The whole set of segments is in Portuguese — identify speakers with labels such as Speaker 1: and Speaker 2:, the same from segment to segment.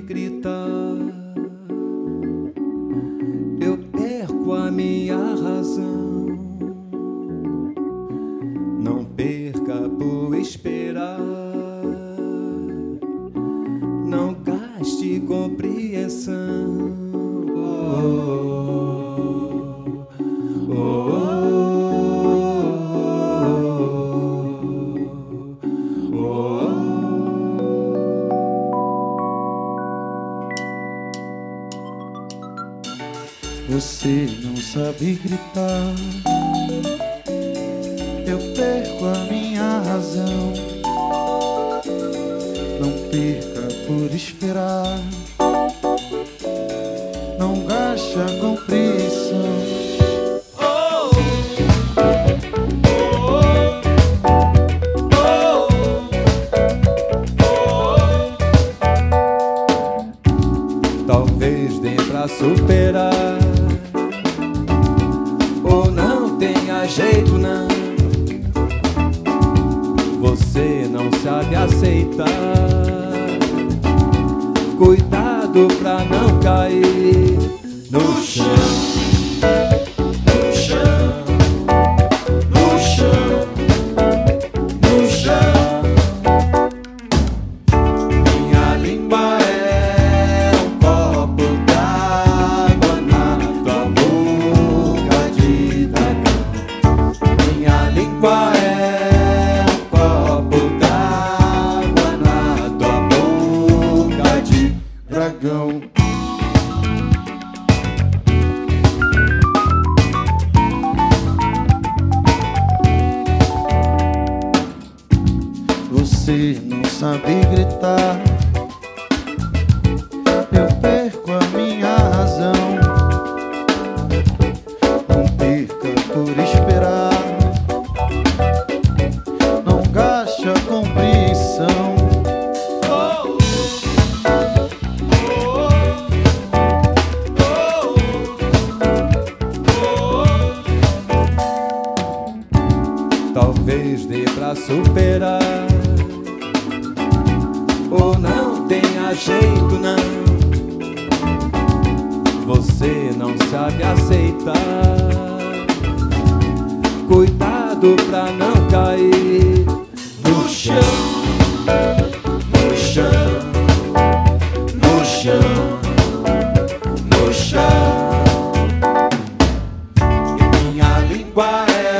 Speaker 1: gritar, eu perco a minha razão. Não perca por esperar, não gaste compreensão.
Speaker 2: Você não sabe gritar. Eu perco a minha razão. Não perca por esperar. Não gaste a compreensão.
Speaker 1: Talvez dê pra superar. Não sabe aceitar. Cuidado pra não cair
Speaker 2: Você não sabe gritar. Eu perco a minha razão. Não perca por esperar. Não gaste a compreensão.
Speaker 1: Talvez dê pra superar. Ou não tenha jeito, não. Você não sabe aceitar. Cuidado pra não cair no chão. No chão. No chão. No chão. Minha língua é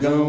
Speaker 2: gone.